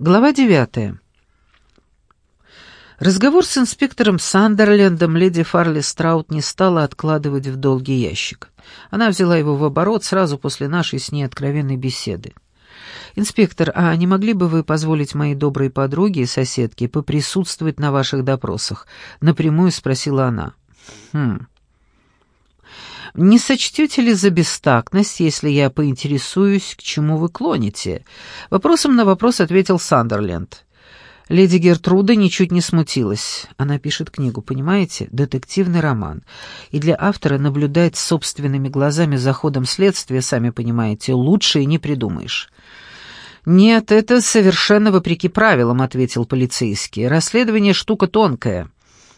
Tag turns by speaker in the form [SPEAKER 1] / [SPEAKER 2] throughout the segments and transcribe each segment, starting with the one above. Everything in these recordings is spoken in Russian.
[SPEAKER 1] Глава девятая. Разговор с инспектором Сандерлендом леди Фарли Страут не стала откладывать в долгий ящик. Она взяла его в оборот сразу после нашей с ней откровенной беседы. «Инспектор, а не могли бы вы позволить моей доброй подруге и соседке поприсутствовать на ваших допросах?» — напрямую спросила она. «Хм. Не сочтете ли за бестактность, если я поинтересуюсь, к чему вы клоните?» Вопросом на вопрос ответил Сандерленд. Леди Гертруда ничуть не смутилась. Она пишет книгу, понимаете? Детективный роман. И для автора наблюдать собственными глазами за ходом следствия, сами понимаете, лучше и не придумаешь. «Нет, это совершенно вопреки правилам», — ответил полицейский. «Расследование — штука тонкая»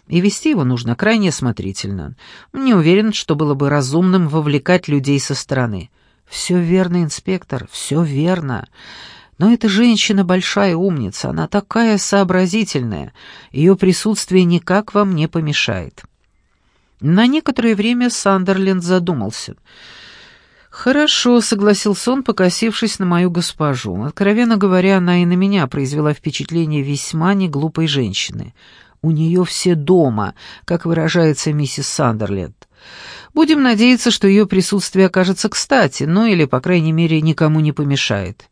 [SPEAKER 1] и вести его нужно крайне осмотрительно. Не уверен, что было бы разумным вовлекать людей со стороны. «Все верно, инспектор, все верно. Но эта женщина большая умница, она такая сообразительная. Ее присутствие никак вам не помешает». На некоторое время Сандерленд задумался. «Хорошо», — согласился он, покосившись на мою госпожу. Откровенно говоря, она и на меня произвела впечатление весьма неглупой женщины. У нее все дома, как выражается миссис Сандерленд. Будем надеяться, что ее присутствие окажется кстати, ну или, по крайней мере, никому не помешает.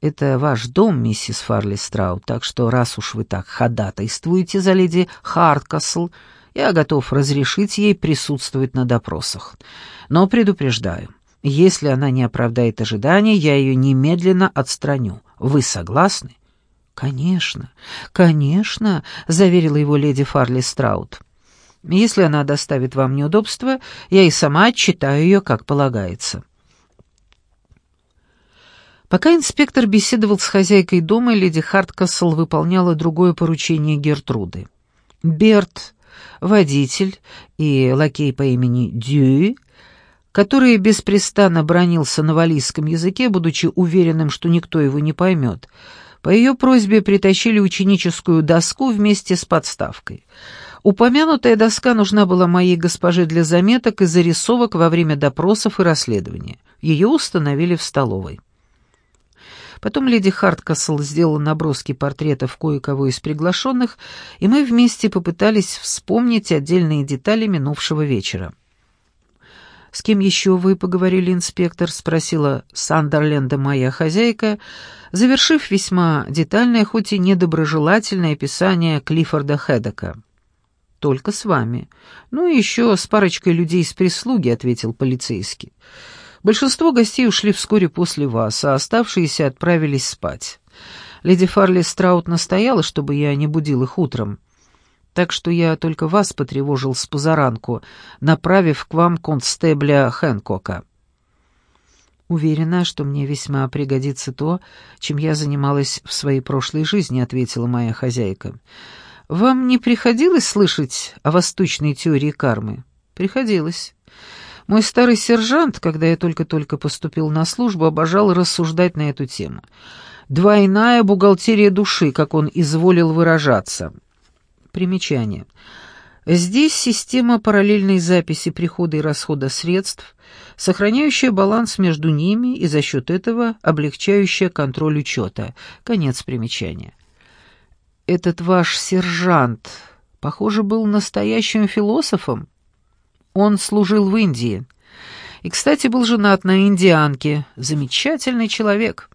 [SPEAKER 1] Это ваш дом, миссис Фарли Страут, так что раз уж вы так ходатайствуете за леди Харткасл, я готов разрешить ей присутствовать на допросах. Но предупреждаю, если она не оправдает ожидания, я ее немедленно отстраню. Вы согласны? «Конечно, конечно», — заверила его леди Фарли Страут. «Если она доставит вам неудобства, я и сама отчитаю ее, как полагается». Пока инспектор беседовал с хозяйкой дома, леди Харткасл выполняла другое поручение Гертруды. Берт, водитель и лакей по имени Дюи, который беспрестанно бронился на валийском языке, будучи уверенным, что никто его не поймет, — по ее просьбе притащили ученическую доску вместе с подставкой. Упомянутая доска нужна была моей госпоже для заметок и зарисовок во время допросов и расследования. Ее установили в столовой. Потом леди Харткасл сделала наброски портретов кое-кого из приглашенных, и мы вместе попытались вспомнить отдельные детали минувшего вечера. «С кем еще вы поговорили, инспектор?» — спросила Сандерленда моя хозяйка, завершив весьма детальное, хоть и недоброжелательное описание Клиффорда Хедека. «Только с вами. Ну и еще с парочкой людей из прислуги», — ответил полицейский. «Большинство гостей ушли вскоре после вас, а оставшиеся отправились спать. Леди Фарли Страут настояла, чтобы я не будил их утром» так что я только вас потревожил с позаранку, направив к вам констебля Хэнкока. «Уверена, что мне весьма пригодится то, чем я занималась в своей прошлой жизни», — ответила моя хозяйка. «Вам не приходилось слышать о восточной теории кармы?» «Приходилось. Мой старый сержант, когда я только-только поступил на службу, обожал рассуждать на эту тему. Двойная бухгалтерия души, как он изволил выражаться». Примечание. Здесь система параллельной записи прихода и расхода средств, сохраняющая баланс между ними и за счет этого облегчающая контроль учета. Конец примечания. Этот ваш сержант, похоже, был настоящим философом. Он служил в Индии. И, кстати, был женат на индианке. Замечательный человек.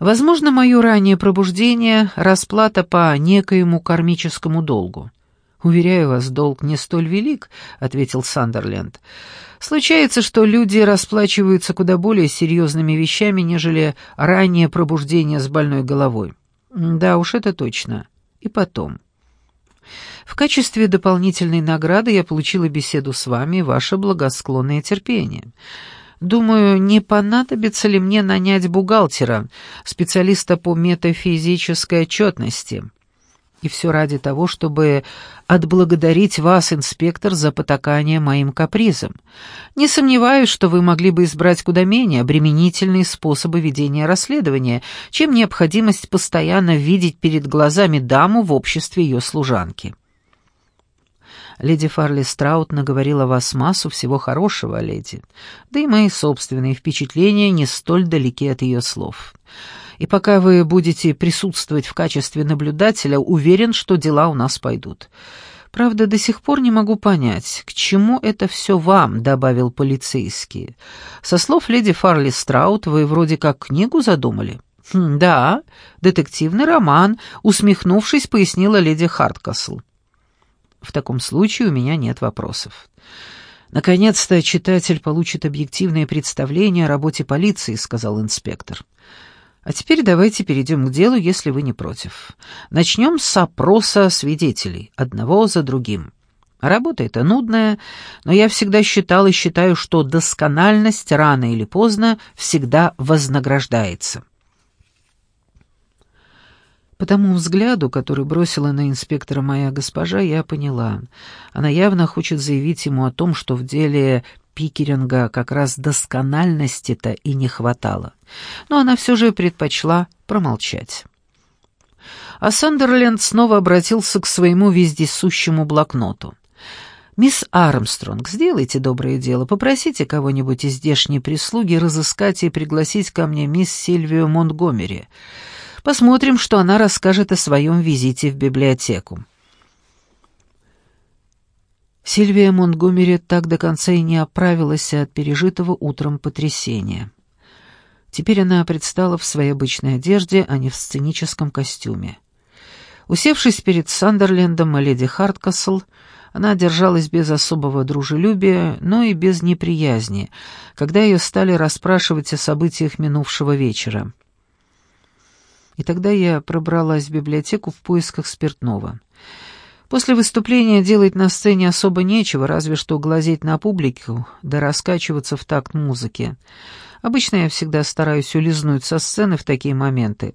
[SPEAKER 1] Возможно, мое раннее пробуждение — расплата по некоему кармическому долгу. «Уверяю вас, долг не столь велик», — ответил Сандерленд. «Случается, что люди расплачиваются куда более серьезными вещами, нежели раннее пробуждение с больной головой». «Да уж, это точно. И потом». В качестве дополнительной награды я получила беседу с вами ваше благосклонное терпение. Думаю, не понадобится ли мне нанять бухгалтера, специалиста по метафизической отчетности. И все ради того, чтобы отблагодарить вас, инспектор, за потакание моим капризам. Не сомневаюсь, что вы могли бы избрать куда менее обременительные способы ведения расследования, чем необходимость постоянно видеть перед глазами даму в обществе ее служанки. Леди Фарли Страут наговорила вас массу всего хорошего, леди. Да и мои собственные впечатления не столь далеки от ее слов. И пока вы будете присутствовать в качестве наблюдателя, уверен, что дела у нас пойдут. Правда, до сих пор не могу понять, к чему это все вам, добавил полицейский. Со слов леди Фарли Страут, вы вроде как книгу задумали. Хм, да, детективный роман, усмехнувшись, пояснила леди Харткасл. В таком случае у меня нет вопросов. Наконец-то читатель получит объективное представление о работе полиции, сказал инспектор. А теперь давайте перейдем к делу, если вы не против. Начнем с опроса свидетелей, одного за другим. Работа эта нудная, но я всегда считал и считаю, что доскональность рано или поздно всегда вознаграждается. По тому взгляду, который бросила на инспектора моя госпожа, я поняла. Она явно хочет заявить ему о том, что в деле Пикеринга как раз доскональности-то и не хватало. Но она все же предпочла промолчать. А Сандерленд снова обратился к своему вездесущему блокноту. «Мисс Армстронг, сделайте доброе дело, попросите кого-нибудь из здешней прислуги разыскать и пригласить ко мне мисс Сильвию Монтгомери. Посмотрим, что она расскажет о своем визите в библиотеку». Сильвия Монтгомери так до конца и не оправилась от пережитого утром потрясения. Теперь она предстала в своей обычной одежде, а не в сценическом костюме. Усевшись перед Сандерлендом и леди Харткасл, она держалась без особого дружелюбия, но и без неприязни, когда ее стали расспрашивать о событиях минувшего вечера. И тогда я пробралась в библиотеку в поисках спиртного. После выступления делать на сцене особо нечего, разве что глазеть на публику, да раскачиваться в такт музыки. Обычно я всегда стараюсь улизнуть со сцены в такие моменты.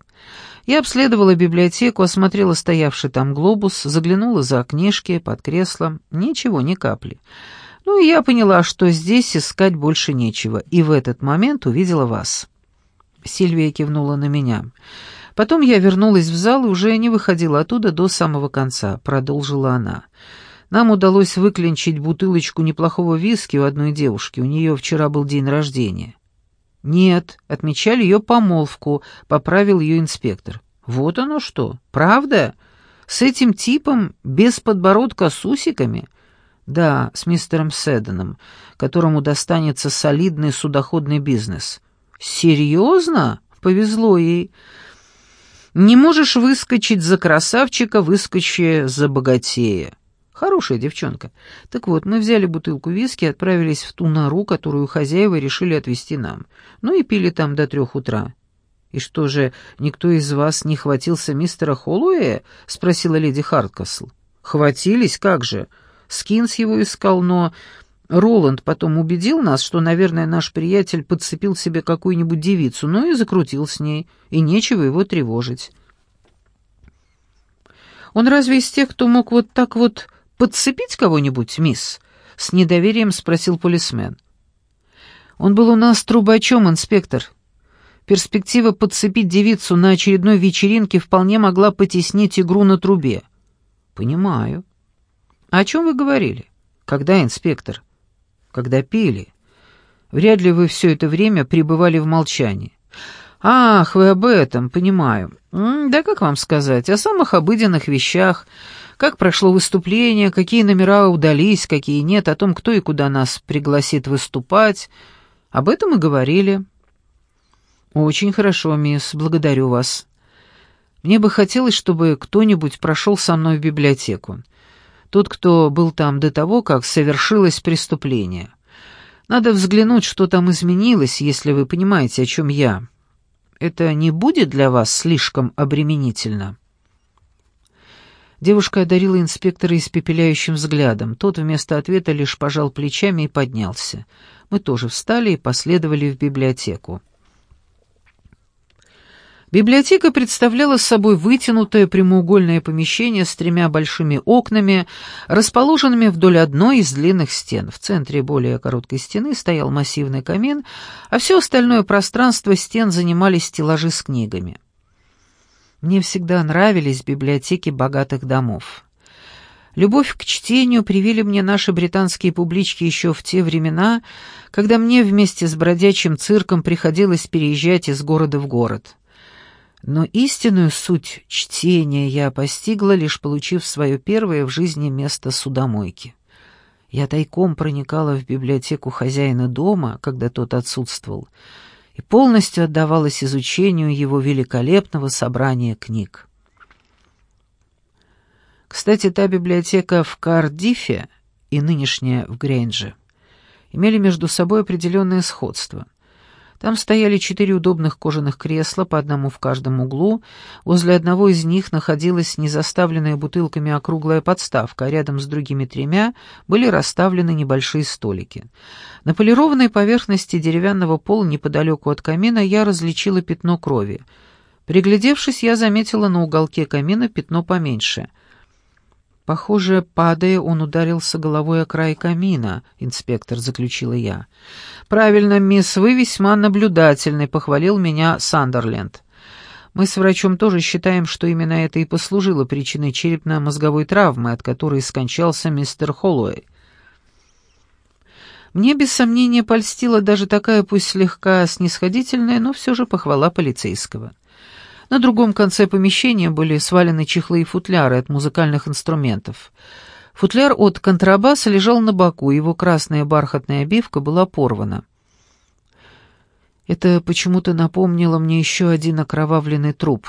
[SPEAKER 1] Я обследовала библиотеку, осмотрела стоявший там глобус, заглянула за книжки, под кресло. Ничего, ни капли. Ну и я поняла, что здесь искать больше нечего, и в этот момент увидела вас. Сильвия кивнула на меня. Потом я вернулась в зал и уже не выходила оттуда до самого конца, продолжила она. Нам удалось выклинчить бутылочку неплохого виски у одной девушки, у нее вчера был день рождения. «Нет, отмечали ее помолвку», — поправил ее инспектор. «Вот оно что, правда? С этим типом, без подбородка с усиками?» «Да, с мистером Седаном, которому достанется солидный судоходный бизнес». «Серьезно? Повезло ей». Не можешь выскочить за красавчика, выскочи за богатея. Хорошая девчонка. Так вот, мы взяли бутылку виски и отправились в ту нору, которую хозяева решили отвезти нам. Ну и пили там до трех утра. «И что же, никто из вас не хватился мистера Холлоуэя?» — спросила леди Харткасл. «Хватились? Как же? Скинс его искал, но Роланд потом убедил нас, что, наверное, наш приятель подцепил себе какую-нибудь девицу, ну и закрутил с ней, и нечего его тревожить. «Он разве из тех, кто мог вот так вот подцепить кого-нибудь, мисс?» — с недоверием спросил полисмен. «Он был у нас трубачом, инспектор. Перспектива подцепить девицу на очередной вечеринке вполне могла потеснить игру на трубе». «Понимаю». «А о чем вы говорили?» «Когда, инспектор?» Когда пели. Вряд ли вы все это время пребывали в молчании. Ах, вы об этом, понимаю. Да как вам сказать, о самых обыденных вещах, как прошло выступление, какие номера удались, какие нет, о том, кто и куда нас пригласит выступать. Об этом и говорили. Очень хорошо, мисс, благодарю вас. Мне бы хотелось, чтобы кто-нибудь прошел со мной в библиотеку. Тот, кто был там до того, как совершилось преступление. Надо взглянуть, что там изменилось, если вы понимаете, о чем я. Это не будет для вас слишком обременительно?» Девушка одарила инспектора испепеляющим взглядом. Тот вместо ответа лишь пожал плечами и поднялся. Мы тоже встали и последовали в библиотеку. Библиотека представляла собой вытянутое прямоугольное помещение с тремя большими окнами, расположенными вдоль одной из длинных стен. В центре более короткой стены стоял массивный камин, а все остальное пространство стен занимали стеллажи с книгами. Мне всегда нравились библиотеки богатых домов. Любовь к чтению привили мне наши британские публички еще в те времена, когда мне вместе с бродячим цирком приходилось переезжать из города в город. Но истинную суть чтения я постигла, лишь получив свое первое в жизни место судомойки. Я тайком проникала в библиотеку хозяина дома, когда тот отсутствовал, и полностью отдавалась изучению его великолепного собрания книг. Кстати, та библиотека в Кардифе и нынешняя в Грейнже имели между собой определенное сходство. Там стояли четыре удобных кожаных кресла, по одному в каждом углу. Возле одного из них находилась незаставленная бутылками округлая подставка, а рядом с другими тремя были расставлены небольшие столики. На полированной поверхности деревянного пола неподалеку от камина я различила пятно крови. Приглядевшись, я заметила на уголке камина пятно поменьше — Похоже, падая, он ударился головой о край камина, инспектор, заключила я. Правильно, мисс, вы весьма наблюдательный, похвалил меня Сандерленд. Мы с врачом тоже считаем, что именно это и послужило причиной черепно-мозговой травмы, от которой скончался мистер Холлоуэй. Мне без сомнения польстила даже такая, пусть слегка снисходительная, но все же похвала полицейского. На другом конце помещения были свалены чехлы и футляры от музыкальных инструментов. Футляр от контрабаса лежал на боку, его красная бархатная обивка была порвана. Это почему-то напомнило мне еще один окровавленный труп.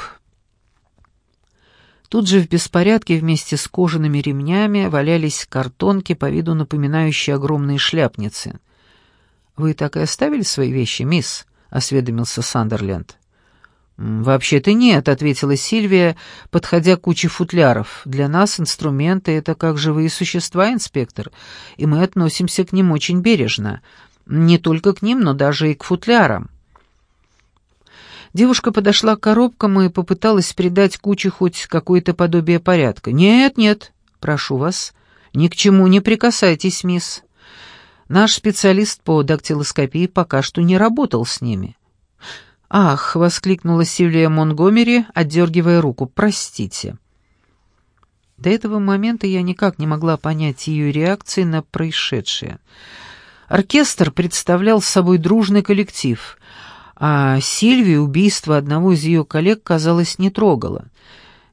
[SPEAKER 1] Тут же в беспорядке вместе с кожаными ремнями валялись картонки, по виду напоминающие огромные шляпницы. «Вы так и оставили свои вещи, мисс?» — осведомился Сандерленд. «Вообще-то нет», — ответила Сильвия, подходя к куче футляров. «Для нас инструменты — это как живые существа, инспектор, и мы относимся к ним очень бережно. Не только к ним, но даже и к футлярам». Девушка подошла к коробкам и попыталась придать куче хоть какое-то подобие порядка. «Нет, нет, прошу вас, ни к чему не прикасайтесь, мисс. Наш специалист по дактилоскопии пока что не работал с ними». «Ах!» — воскликнула Сильвия Монгомери, отдергивая руку. «Простите». До этого момента я никак не могла понять ее реакции на происшедшее. Оркестр представлял собой дружный коллектив, а Сильвии убийство одного из ее коллег, казалось, не трогало.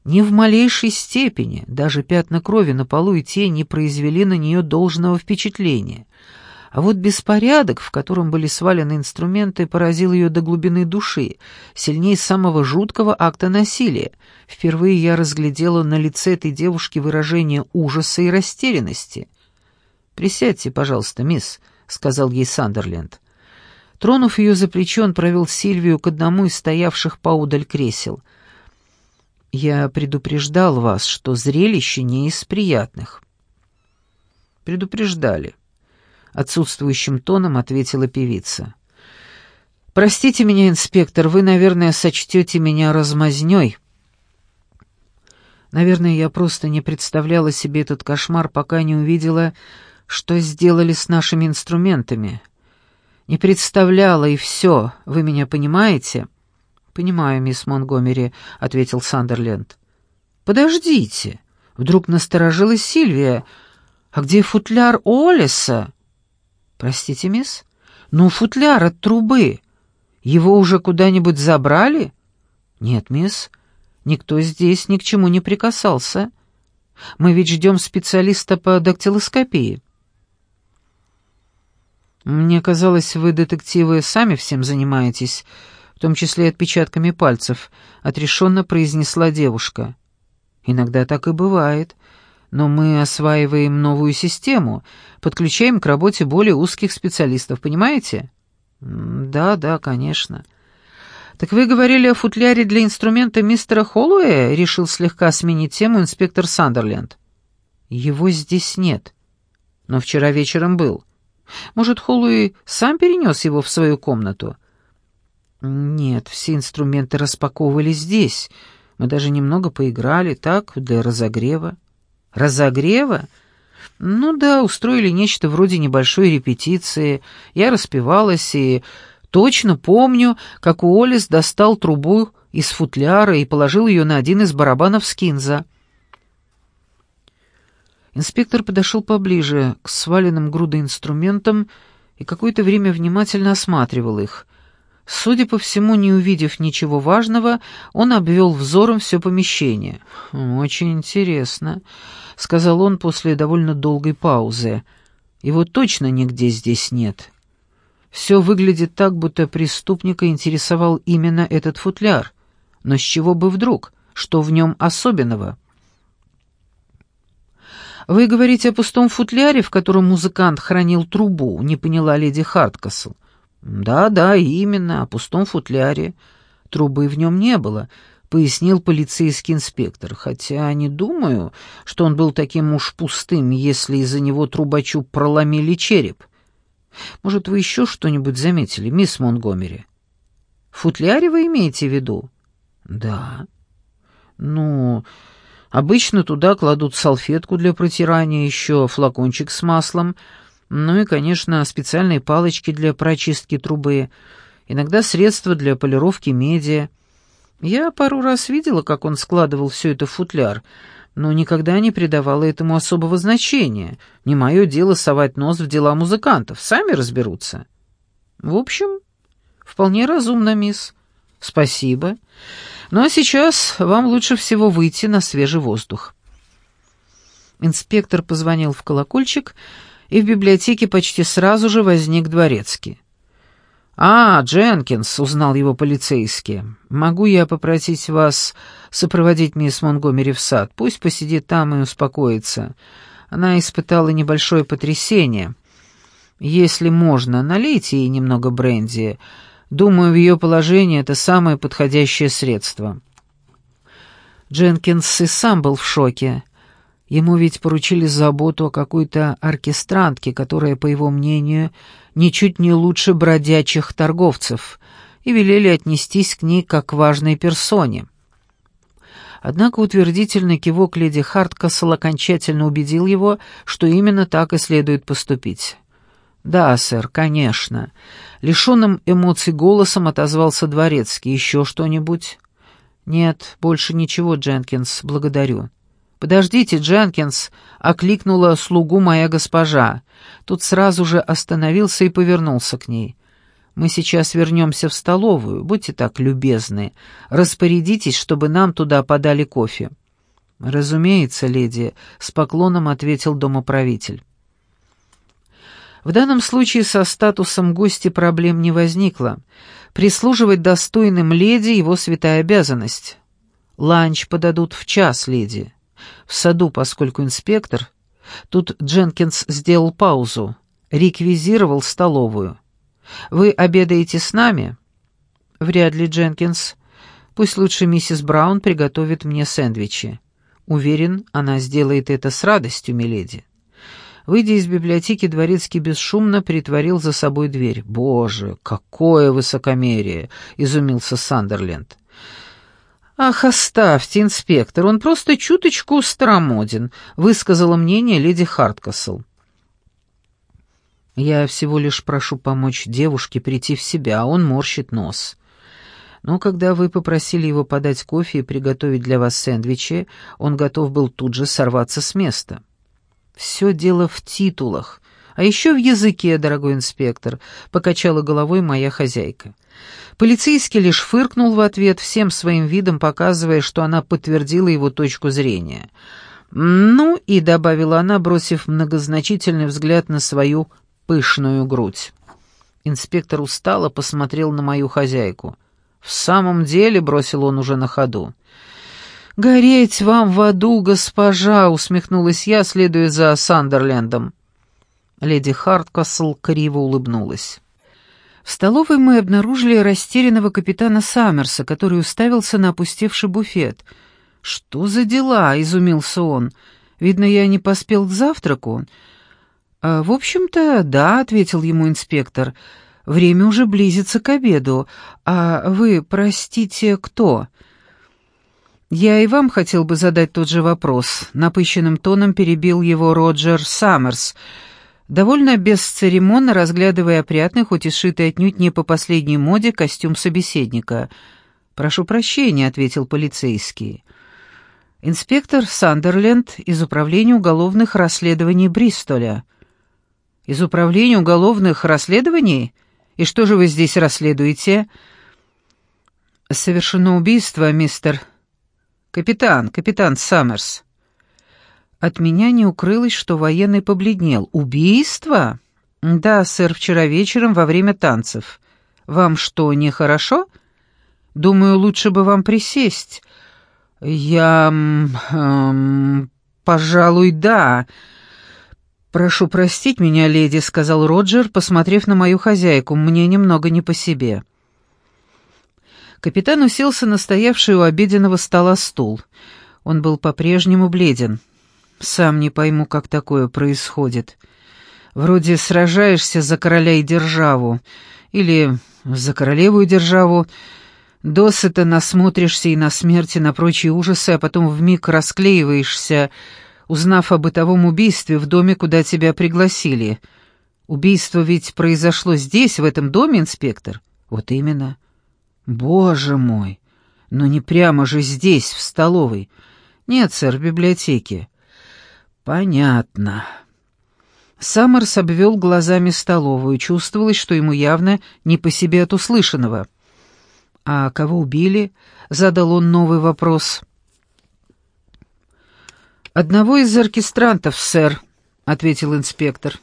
[SPEAKER 1] Ни в малейшей степени, даже пятна крови на полу и тень не произвели на нее должного впечатления — а вот беспорядок, в котором были свалены инструменты, поразил ее до глубины души, сильнее самого жуткого акта насилия. Впервые я разглядела на лице этой девушки выражение ужаса и растерянности. «Присядьте, пожалуйста, мисс», — сказал ей Сандерленд. Тронув ее за плечо, он провел Сильвию к одному из стоявших поудаль кресел. «Я предупреждал вас, что зрелище не из приятных». «Предупреждали», отсутствующим тоном ответила певица. «Простите меня, инспектор, вы, наверное, сочтете меня размазнёй». Наверное, я просто не представляла себе этот кошмар, пока не увидела, что сделали с нашими инструментами. Не представляла, и все, вы меня понимаете?» «Понимаю, мисс Монгомери», — ответил Сандерленд. «Подождите!» — вдруг насторожилась Сильвия. «А где футляр Олеса?» «Простите, мисс? Ну, футляр от трубы. Его уже куда-нибудь забрали?» «Нет, мисс, никто здесь ни к чему не прикасался. Мы ведь ждем специалиста по дактилоскопии». «Мне казалось, вы, детективы, сами всем занимаетесь, в том числе отпечатками пальцев», — отрешенно произнесла девушка. «Иногда так и бывает но мы осваиваем новую систему, подключаем к работе более узких специалистов, понимаете? Да, да, конечно. Так вы говорили о футляре для инструмента мистера Холлоуэя, решил слегка сменить тему инспектор Сандерленд. Его здесь нет, но вчера вечером был. Может, Холлоуэй сам перенес его в свою комнату? Нет, все инструменты распаковывали здесь. Мы даже немного поиграли, так, для разогрева. Разогрева? Ну да, устроили нечто вроде небольшой репетиции. Я распевалась и точно помню, как Уоллес достал трубу из футляра и положил ее на один из барабанов скинза. Инспектор подошел поближе к сваленным грудой инструментам и какое-то время внимательно осматривал их. Судя по всему, не увидев ничего важного, он обвел взором все помещение. «Очень интересно», — сказал он после довольно долгой паузы. «Его точно нигде здесь нет. Все выглядит так, будто преступника интересовал именно этот футляр. Но с чего бы вдруг? Что в нем особенного?» «Вы говорите о пустом футляре, в котором музыкант хранил трубу», — не поняла леди Харткасл. «Да, да, именно, о пустом футляре. Трубы в нем не было», — пояснил полицейский инспектор, «хотя не думаю, что он был таким уж пустым, если из-за него трубачу проломили череп. Может, вы еще что-нибудь заметили, мисс Монгомери?» «В футляре вы имеете в виду?» «Да». «Ну...» Обычно туда кладут салфетку для протирания, еще флакончик с маслом, ну и, конечно, специальные палочки для прочистки трубы, иногда средства для полировки меди. Я пару раз видела, как он складывал все это в футляр, но никогда не придавала этому особого значения. Не мое дело совать нос в дела музыкантов, сами разберутся. В общем, вполне разумно, мисс. Спасибо. Ну а сейчас вам лучше всего выйти на свежий воздух. Инспектор позвонил в колокольчик, и в библиотеке почти сразу же возник дворецкий. «А, Дженкинс», — узнал его полицейский, — «могу я попросить вас сопроводить мисс Монгомери в сад? Пусть посидит там и успокоится. Она испытала небольшое потрясение. Если можно, налейте ей немного бренди. Думаю, в ее положении это самое подходящее средство». Дженкинс и сам был в шоке. Ему ведь поручили заботу о какой-то оркестрантке, которая, по его мнению, ничуть не лучше бродячих торговцев, и велели отнестись к ней как к важной персоне. Однако утвердительный кивок леди Харткасл окончательно убедил его, что именно так и следует поступить. «Да, сэр, конечно». Лишенным эмоций голосом отозвался дворецкий. «Еще что-нибудь?» «Нет, больше ничего, Дженкинс, благодарю». «Подождите, Дженкинс!» — окликнула слугу моя госпожа. Тут сразу же остановился и повернулся к ней. «Мы сейчас вернемся в столовую. Будьте так любезны. Распорядитесь, чтобы нам туда подали кофе». «Разумеется, леди», — с поклоном ответил домоправитель. В данном случае со статусом гости проблем не возникло. Прислуживать достойным леди — его святая обязанность. Ланч подадут в час, леди. В саду, поскольку инспектор... Тут Дженкинс сделал паузу. Реквизировал столовую. «Вы обедаете с нами?» «Вряд ли, Дженкинс. Пусть лучше миссис Браун приготовит мне сэндвичи. Уверен, она сделает это с радостью, миледи». Выйдя из библиотеки, Дворецкий бесшумно притворил за собой дверь. «Боже, какое высокомерие!» — изумился Сандерленд. «Ах, оставьте, инспектор, он просто чуточку старомоден», — высказала мнение леди Харткасл. «Я всего лишь прошу помочь девушке прийти в себя, а он морщит нос. Но когда вы попросили его подать кофе и приготовить для вас сэндвичи, он готов был тут же сорваться с места». «Все дело в титулах, а еще в языке, дорогой инспектор», — покачала головой моя хозяйка. Полицейский лишь фыркнул в ответ, всем своим видом показывая, что она подтвердила его точку зрения. «Ну и», — добавила она, бросив многозначительный взгляд на свою пышную грудь. Инспектор устало посмотрел на мою хозяйку. «В самом деле», — бросил он уже на ходу, — «Гореть вам в аду, госпожа!» — усмехнулась я, следуя за Сандерлендом. Леди Харткасл криво улыбнулась. В столовой мы обнаружили растерянного капитана Саммерса, который уставился на опустевший буфет. «Что за дела?» — изумился он. «Видно, я не поспел к завтраку». «А, «В общем-то, да», — ответил ему инспектор. «Время уже близится к обеду. А вы, простите, кто?» «Я и вам хотел бы задать тот же вопрос», — напыщенным тоном перебил его Роджер Саммерс, довольно бесцеремонно разглядывая опрятный, хоть и сшитый отнюдь не по последней моде, костюм собеседника. «Прошу прощения», — ответил полицейский. Инспектор Сандерленд из Управления уголовных расследований Бристоля. Из Управления уголовных расследований? И что же вы здесь расследуете? Совершено убийство, мистер... Капитан, капитан Саммерс. От меня не укрылось, что военный побледнел. Убийство? Да, сэр, вчера вечером во время танцев. Вам что, нехорошо? Думаю, лучше бы вам присесть. «Я... Эм, пожалуй, да. Прошу простить меня, леди», — сказал Роджер, посмотрев на мою хозяйку. «Мне немного не по себе». Капитан уселся на стоявший у обеденного стола стул. Он был по-прежнему бледен. «Сам не пойму, как такое происходит. Вроде сражаешься за короля и державу, или за королеву и державу, Досыта насмотришься и на смерти, на прочие ужасы, а потом вмиг расклеиваешься, узнав о бытовом убийстве в доме, куда тебя пригласили. Убийство ведь произошло здесь, в этом доме, инспектор? Вот именно. Боже мой! Но не прямо же здесь, в столовой. Нет, сэр, в библиотеке. Понятно. Саммерс обвел глазами столовую, чувствовалось, что ему явно не по себе от услышанного — «А кого убили?» — задал он новый вопрос. «Одного из оркестрантов, сэр», — ответил инспектор.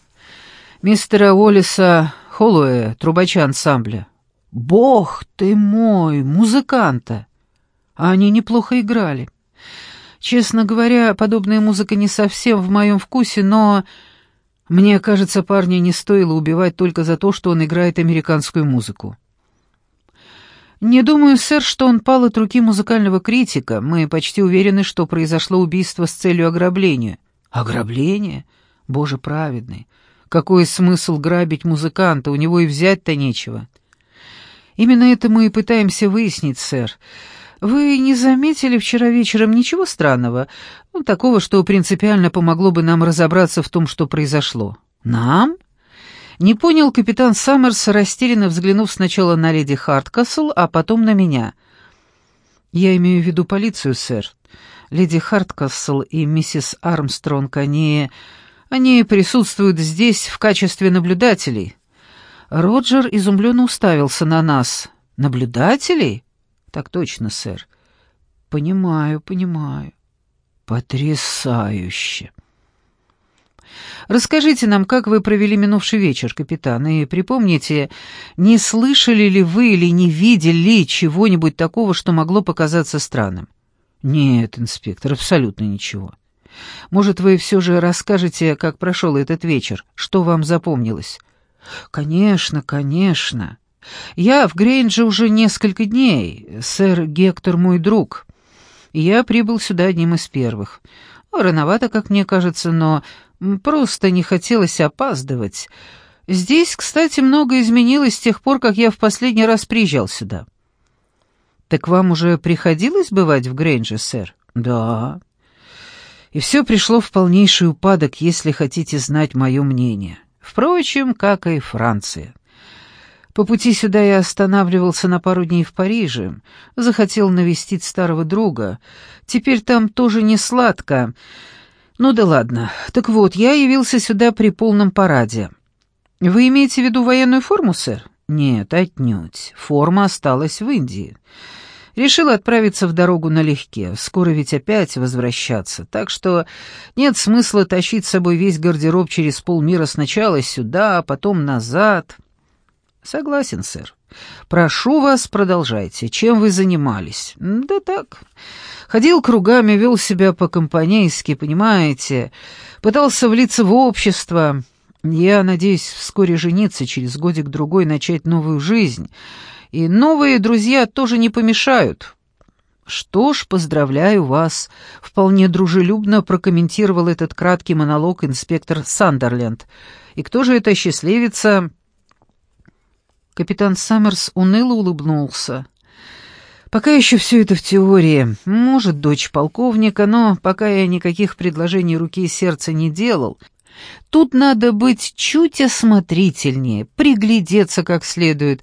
[SPEAKER 1] «Мистера Уоллиса Холлоуэ, трубача ансамбля». «Бог ты мой, музыканта!» А они неплохо играли. Честно говоря, подобная музыка не совсем в моем вкусе, но... Мне кажется, парня не стоило убивать только за то, что он играет американскую музыку. «Не думаю, сэр, что он пал от руки музыкального критика. Мы почти уверены, что произошло убийство с целью ограбления». «Ограбление? Боже праведный! Какой смысл грабить музыканта? У него и взять-то нечего». «Именно это мы и пытаемся выяснить, сэр. Вы не заметили вчера вечером ничего странного? Ну, такого, что принципиально помогло бы нам разобраться в том, что произошло?» «Нам?» Не понял капитан Саммерс, растерянно взглянув сначала на леди Харткасл, а потом на меня. «Я имею в виду полицию, сэр. Леди Харткасл и миссис Армстронг, они... они присутствуют здесь в качестве наблюдателей». Роджер изумленно уставился на нас. «Наблюдателей?» «Так точно, сэр». «Понимаю, понимаю». «Потрясающе!» Расскажите нам, как вы провели минувший вечер, капитан, и припомните, не слышали ли вы или не видели ли чего-нибудь такого, что могло показаться странным? Нет, инспектор, абсолютно ничего. Может, вы все же расскажете, как прошел этот вечер, что вам запомнилось? Конечно, конечно. Я в Грейнже уже несколько дней. Сэр Гектор мой друг. Я прибыл сюда одним из первых. Рановато, как мне кажется, но Просто не хотелось опаздывать. Здесь, кстати, много изменилось с тех пор, как я в последний раз приезжал сюда. Так вам уже приходилось бывать в Грейнже, сэр? Да. И все пришло в полнейший упадок, если хотите знать мое мнение. Впрочем, как и Франция. По пути сюда я останавливался на пару дней в Париже, захотел навестить старого друга. Теперь там тоже не сладко, ну да ладно. Так вот, я явился сюда при полном параде. Вы имеете в виду военную форму, сэр? Нет, отнюдь. Форма осталась в Индии. Решил отправиться в дорогу налегке. Скоро ведь опять возвращаться. Так что нет смысла тащить с собой весь гардероб через полмира сначала сюда, а потом назад. Согласен, сэр. Прошу вас, продолжайте. Чем вы занимались? Да так. Ходил кругами, вел себя по-компанейски, понимаете, пытался влиться в общество. Я надеюсь вскоре жениться, через годик-другой начать новую жизнь. И новые друзья тоже не помешают. Что ж, поздравляю вас, вполне дружелюбно прокомментировал этот краткий монолог инспектор Сандерленд. И кто же это счастливица? Капитан Саммерс уныло улыбнулся. Пока еще все это в теории. Может, дочь полковника, но пока я никаких предложений руки и сердца не делал. Тут надо быть чуть осмотрительнее, приглядеться как следует,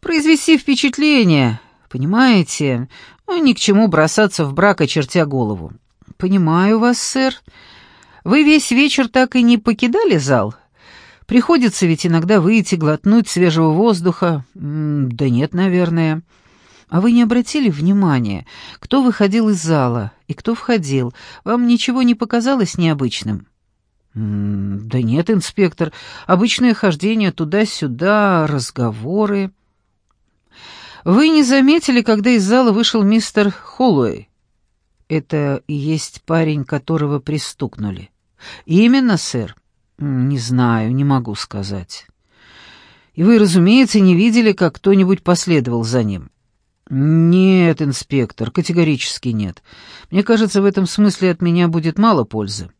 [SPEAKER 1] произвести впечатление, понимаете? Ну, ни к чему бросаться в брак, очертя голову. «Понимаю вас, сэр. Вы весь вечер так и не покидали зал? Приходится ведь иногда выйти, глотнуть свежего воздуха. да нет, наверное. А вы не обратили внимания, кто выходил из зала и кто входил? Вам ничего не показалось необычным? да нет, инспектор. Обычное хождение туда-сюда, разговоры. Вы не заметили, когда из зала вышел мистер Холлоуэй? Это и есть парень, которого пристукнули. Именно, сэр. «Не знаю, не могу сказать». «И вы, разумеется, не видели, как кто-нибудь последовал за ним?» «Нет, инспектор, категорически нет. Мне кажется, в этом смысле от меня будет мало пользы».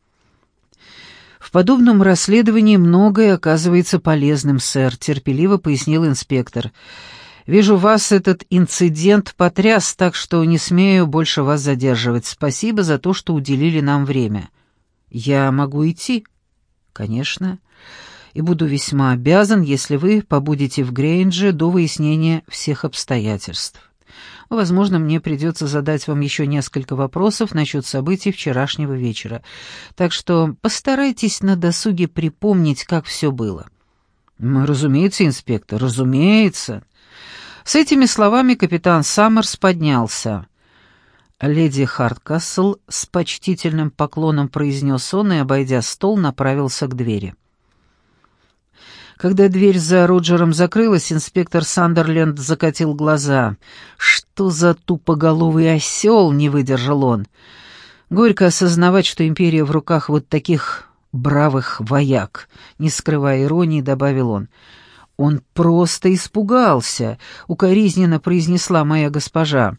[SPEAKER 1] «В подобном расследовании многое оказывается полезным, сэр», — терпеливо пояснил инспектор. «Вижу, вас этот инцидент потряс, так что не смею больше вас задерживать. Спасибо за то, что уделили нам время. Я могу идти?» «Конечно. И буду весьма обязан, если вы побудете в Грейнже до выяснения всех обстоятельств. Возможно, мне придется задать вам еще несколько вопросов насчет событий вчерашнего вечера. Так что постарайтесь на досуге припомнить, как все было». «Разумеется, инспектор, разумеется». С этими словами капитан Саммерс поднялся. Леди Харткасл с почтительным поклоном произнес он и, обойдя стол, направился к двери. Когда дверь за Роджером закрылась, инспектор Сандерленд закатил глаза. «Что за тупоголовый осел?» — не выдержал он. Горько осознавать, что империя в руках вот таких бравых вояк. Не скрывая иронии, добавил он. «Он просто испугался», — укоризненно произнесла моя госпожа.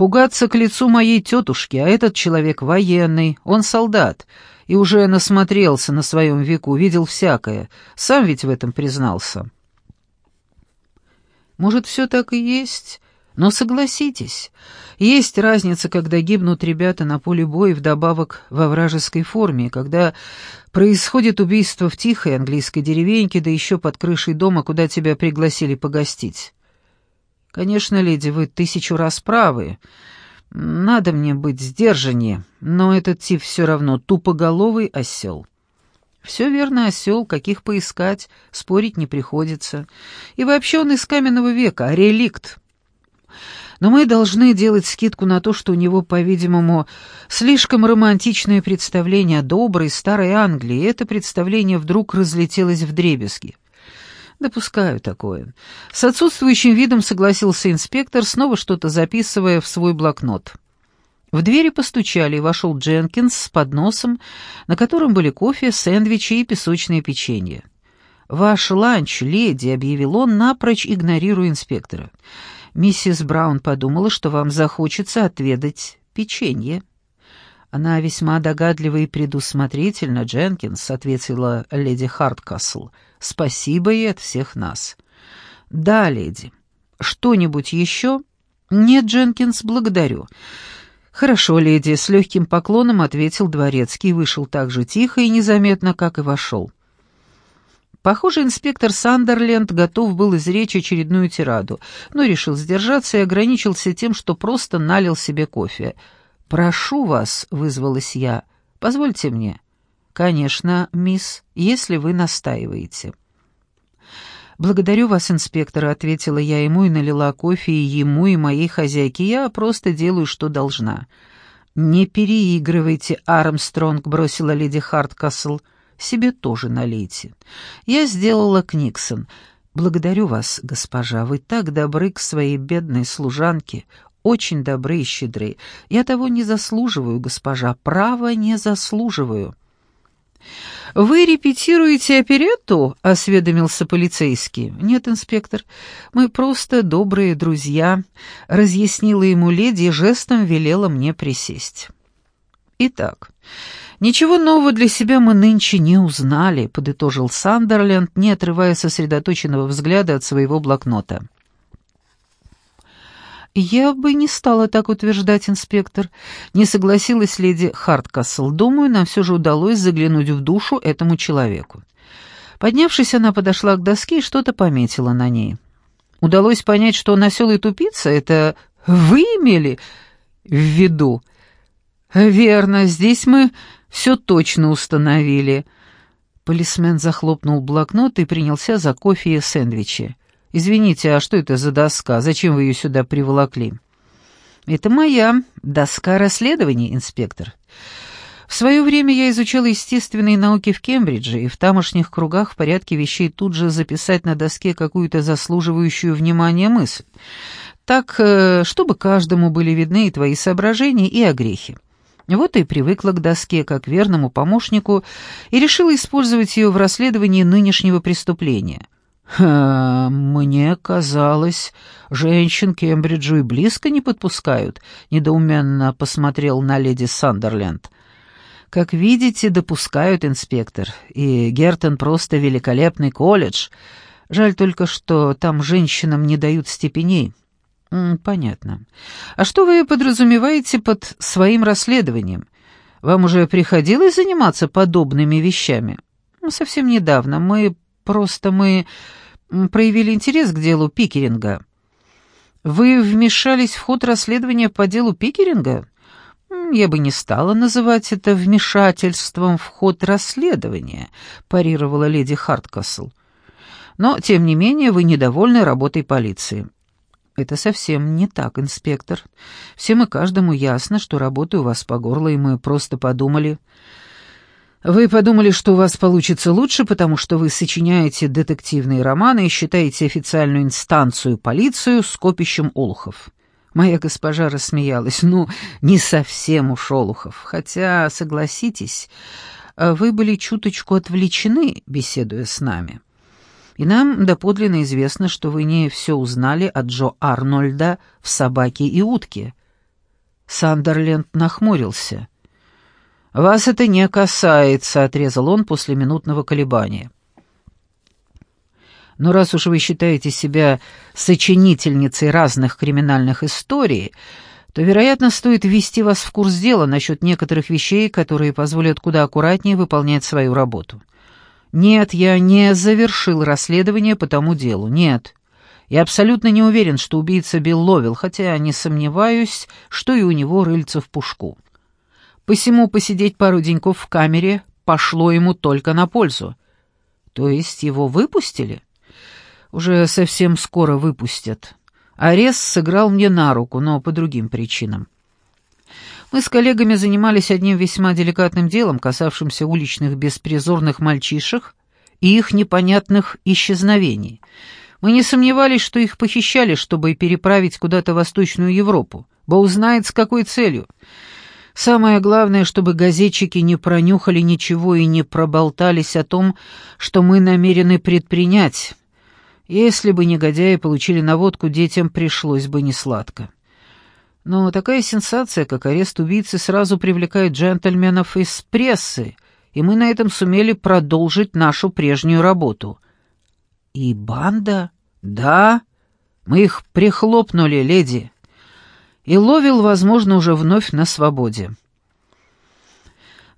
[SPEAKER 1] Пугаться к лицу моей тетушки, а этот человек военный, он солдат, и уже насмотрелся на своем веку, видел всякое, сам ведь в этом признался. Может, все так и есть, но согласитесь, есть разница, когда гибнут ребята на поле боя вдобавок во вражеской форме, когда происходит убийство в тихой английской деревеньке, да еще под крышей дома, куда тебя пригласили погостить. Конечно, леди, вы тысячу раз правы. Надо мне быть сдержаннее, но этот тип все равно тупоголовый осел. Все верно, осел, каких поискать, спорить не приходится. И вообще он из каменного века, а реликт. Но мы должны делать скидку на то, что у него, по-видимому, слишком романтичное представление о доброй старой Англии, и это представление вдруг разлетелось в дребезги. «Допускаю такое». С отсутствующим видом согласился инспектор, снова что-то записывая в свой блокнот. В двери постучали, и вошел Дженкинс с подносом, на котором были кофе, сэндвичи и песочное печенье. «Ваш ланч, леди», — объявил он, напрочь игнорируя инспектора. «Миссис Браун подумала, что вам захочется отведать печенье». «Она весьма догадлива и предусмотрительна, Дженкинс», — ответила леди Харткасл. «Спасибо ей от всех нас». «Да, леди. Что-нибудь еще?» «Нет, Дженкинс, благодарю». «Хорошо, леди», — с легким поклоном ответил дворецкий и вышел так же тихо и незаметно, как и вошел. Похоже, инспектор Сандерленд готов был изречь очередную тираду, но решил сдержаться и ограничился тем, что просто налил себе кофе — «Прошу вас», — вызвалась я, — «позвольте мне». «Конечно, мисс, если вы настаиваете». «Благодарю вас, инспектор», — ответила я ему и налила кофе и ему, и моей хозяйке. «Я просто делаю, что должна». «Не переигрывайте, Армстронг», — бросила леди Харткасл. «Себе тоже налейте». Я сделала Книксон. «Благодарю вас, госпожа, вы так добры к своей бедной служанке очень добры и щедры. Я того не заслуживаю, госпожа, право не заслуживаю». «Вы репетируете оперетту?» — осведомился полицейский. «Нет, инспектор, мы просто добрые друзья», — разъяснила ему леди и жестом велела мне присесть. «Итак, ничего нового для себя мы нынче не узнали», — подытожил Сандерленд, не отрывая сосредоточенного взгляда от своего блокнота. «Я бы не стала так утверждать, инспектор», — не согласилась леди Харткасл. «Думаю, нам все же удалось заглянуть в душу этому человеку». Поднявшись, она подошла к доске и что-то пометила на ней. «Удалось понять, что он осел и тупица? Это вы имели в виду?» «Верно, здесь мы все точно установили». Полисмен захлопнул блокнот и принялся за кофе и сэндвичи. «Извините, а что это за доска? Зачем вы ее сюда приволокли?» «Это моя доска расследований, инспектор. В свое время я изучала естественные науки в Кембридже, и в тамошних кругах в порядке вещей тут же записать на доске какую-то заслуживающую внимания мысль. Так, э, чтобы каждому были видны и твои соображения, и огрехи. Вот и привыкла к доске как верному помощнику и решила использовать ее в расследовании нынешнего преступления. «Ха, мне казалось, женщин Кембриджу и близко не подпускают», — недоуменно посмотрел на леди Сандерленд. Как видите, допускают инспектор. И Гертон просто великолепный колледж. Жаль только, что там женщинам не дают степеней. понятно. А что вы подразумеваете под своим расследованием? Вам уже приходилось заниматься подобными вещами? Совсем недавно. Мы просто мы проявили интерес к делу Пикеринга. Вы вмешались в ход расследования по делу Пикеринга? «Я бы не стала называть это вмешательством в ход расследования», — парировала леди Харткасл. «Но, тем не менее, вы недовольны работой полиции». «Это совсем не так, инспектор. Всем и каждому ясно, что работа у вас по горло, и мы просто подумали...» «Вы подумали, что у вас получится лучше, потому что вы сочиняете детективные романы и считаете официальную инстанцию полицию скопищем олухов. Моя госпожа рассмеялась. «Ну, не совсем уж Олухов. Хотя, согласитесь, вы были чуточку отвлечены, беседуя с нами. И нам доподлинно известно, что вы не все узнали от Джо Арнольда в «Собаке и утке». Сандерленд нахмурился. «Вас это не касается», — отрезал он после минутного колебания. Но раз уж вы считаете себя сочинительницей разных криминальных историй, то, вероятно, стоит ввести вас в курс дела насчет некоторых вещей, которые позволят куда аккуратнее выполнять свою работу. Нет, я не завершил расследование по тому делу, нет. Я абсолютно не уверен, что убийца Билл Ловил, хотя не сомневаюсь, что и у него рыльца в пушку. Посему посидеть пару деньков в камере пошло ему только на пользу. То есть его выпустили?» Уже совсем скоро выпустят. Арест сыграл мне на руку, но по другим причинам. Мы с коллегами занимались одним весьма деликатным делом, касавшимся уличных беспризорных мальчишек и их непонятных исчезновений. Мы не сомневались, что их похищали, чтобы переправить куда-то в Восточную Европу. Бог знает, с какой целью. Самое главное, чтобы газетчики не пронюхали ничего и не проболтались о том, что мы намерены предпринять, если бы негодяи получили наводку, детям пришлось бы несладко. Но такая сенсация, как арест убийцы, сразу привлекает джентльменов из прессы, и мы на этом сумели продолжить нашу прежнюю работу. И банда? Да, мы их прихлопнули, леди. И ловил, возможно, уже вновь на свободе.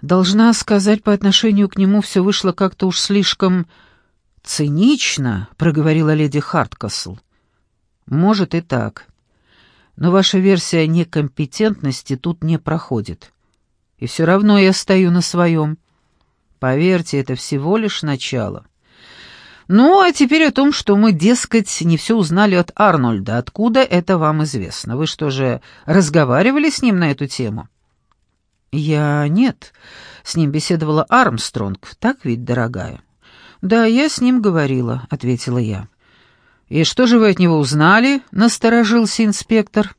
[SPEAKER 1] Должна сказать, по отношению к нему все вышло как-то уж слишком «Цинично», — проговорила леди Харткасл. «Может и так. Но ваша версия некомпетентности тут не проходит. И все равно я стою на своем. Поверьте, это всего лишь начало». «Ну, а теперь о том, что мы, дескать, не все узнали от Арнольда. Откуда это вам известно? Вы что же, разговаривали с ним на эту тему?» «Я нет. С ним беседовала Армстронг. Так ведь, дорогая?» «Да, я с ним говорила», — ответила я. «И что же вы от него узнали?» — насторожился инспектор.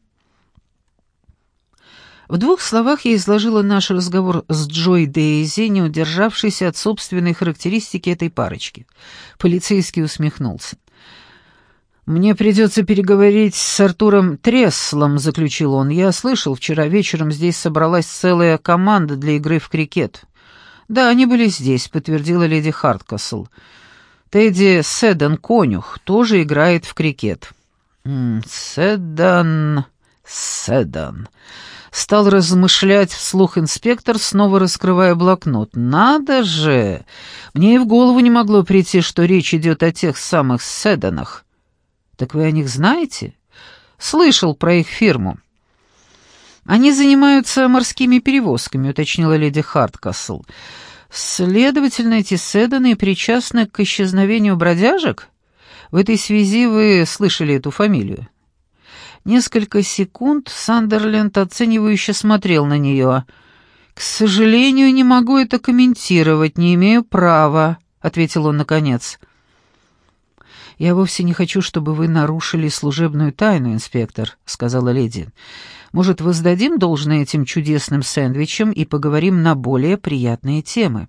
[SPEAKER 1] В двух словах я изложила наш разговор с Джой Дейзи, не удержавшись от собственной характеристики этой парочки. Полицейский усмехнулся. «Мне придется переговорить с Артуром Тресслом», — заключил он. «Я слышал, вчера вечером здесь собралась целая команда для игры в крикет». «Да, они были здесь», — подтвердила леди Харткасл. «Тедди Седан Конюх тоже играет в крикет». «Седан... Седан...» Стал размышлять вслух инспектор, снова раскрывая блокнот. «Надо же! Мне и в голову не могло прийти, что речь идет о тех самых Седанах. Так вы о них знаете?» «Слышал про их фирму». «Они занимаются морскими перевозками», — уточнила леди Харткасл. «Следовательно, эти Седаны причастны к исчезновению бродяжек? В этой связи вы слышали эту фамилию?» Несколько секунд Сандерленд оценивающе смотрел на нее. «К сожалению, не могу это комментировать, не имею права», — ответил он наконец. «Я вовсе не хочу, чтобы вы нарушили служебную тайну, инспектор», — сказала леди. «Может, воздадим должное этим чудесным сэндвичам и поговорим на более приятные темы?»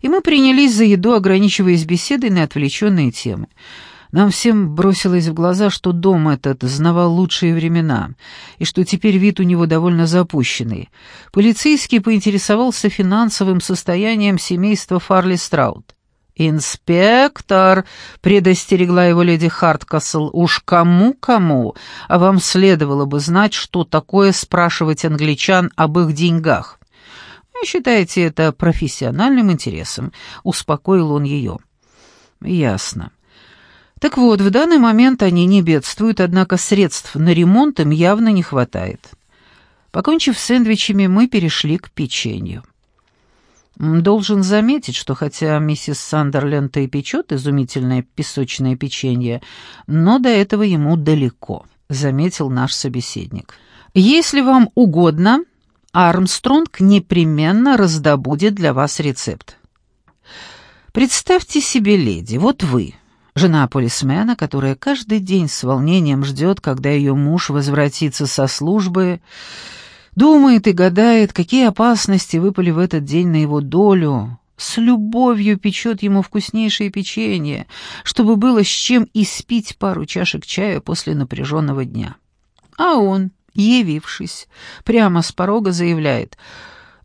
[SPEAKER 1] И мы принялись за еду, ограничиваясь беседой на отвлеченные темы. Нам всем бросилось в глаза, что дом этот знавал лучшие времена, и что теперь вид у него довольно запущенный. Полицейский поинтересовался финансовым состоянием семейства Фарли Страут. «Инспектор!» — предостерегла его леди Харткасл. «Уж кому-кому, а вам следовало бы знать, что такое спрашивать англичан об их деньгах. Считайте это профессиональным интересом», — успокоил он ее. «Ясно. Так вот, в данный момент они не бедствуют, однако средств на ремонт им явно не хватает. Покончив с сэндвичами, мы перешли к печенью. Должен заметить, что хотя миссис Сандерленд и печет изумительное песочное печенье, но до этого ему далеко, заметил наш собеседник. Если вам угодно, Армстронг непременно раздобудет для вас рецепт. Представьте себе, леди, вот вы, жена полисмена, которая каждый день с волнением ждет, когда ее муж возвратится со службы, Думает и гадает, какие опасности выпали в этот день на его долю. С любовью печет ему вкуснейшее печенье, чтобы было с чем испить пару чашек чая после напряженного дня. А он, явившись, прямо с порога заявляет —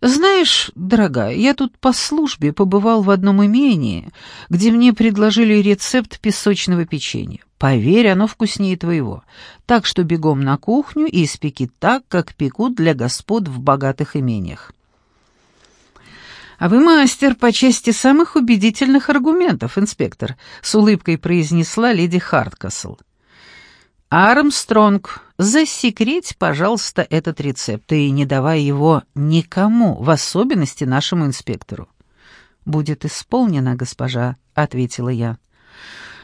[SPEAKER 1] «Знаешь, дорогая, я тут по службе побывал в одном имении, где мне предложили рецепт песочного печенья. Поверь, оно вкуснее твоего. Так что бегом на кухню и испеки так, как пекут для господ в богатых имениях». «А вы мастер по части самых убедительных аргументов, инспектор», — с улыбкой произнесла леди Харткасл. «Армстронг, засекреть, пожалуйста, этот рецепт и не давай его никому, в особенности нашему инспектору». «Будет исполнено, госпожа», — ответила я.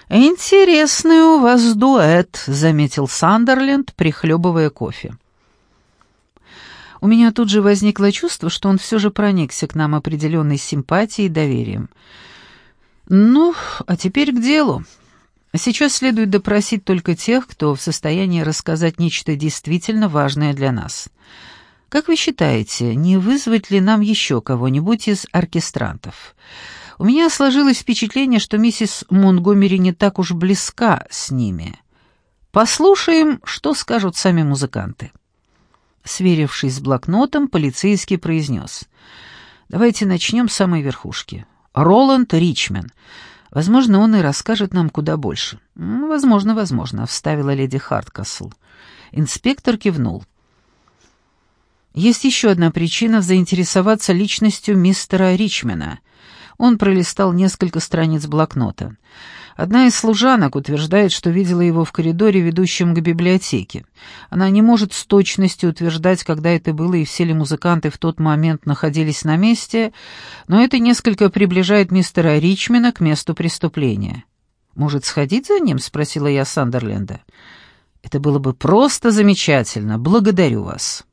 [SPEAKER 1] «Интересный у вас дуэт», — заметил Сандерленд, прихлебывая кофе. У меня тут же возникло чувство, что он все же проникся к нам определенной симпатией и доверием. «Ну, а теперь к делу. Сейчас следует допросить только тех, кто в состоянии рассказать нечто действительно важное для нас. Как вы считаете, не вызвать ли нам еще кого-нибудь из оркестрантов? У меня сложилось впечатление, что миссис Монгомери не так уж близка с ними. Послушаем, что скажут сами музыканты. Сверившись с блокнотом, полицейский произнес. «Давайте начнем с самой верхушки. Роланд Ричмен». Возможно, он и расскажет нам куда больше. Возможно, возможно, вставила леди Харткасл. Инспектор кивнул. Есть еще одна причина заинтересоваться личностью мистера Ричмена. Он пролистал несколько страниц блокнота. Одна из служанок утверждает, что видела его в коридоре, ведущем к библиотеке. Она не может с точностью утверждать, когда это было и все ли музыканты в тот момент находились на месте, но это несколько приближает мистера Ричмена к месту преступления. «Может, сходить за ним?» — спросила я Сандерленда. «Это было бы просто замечательно. Благодарю вас».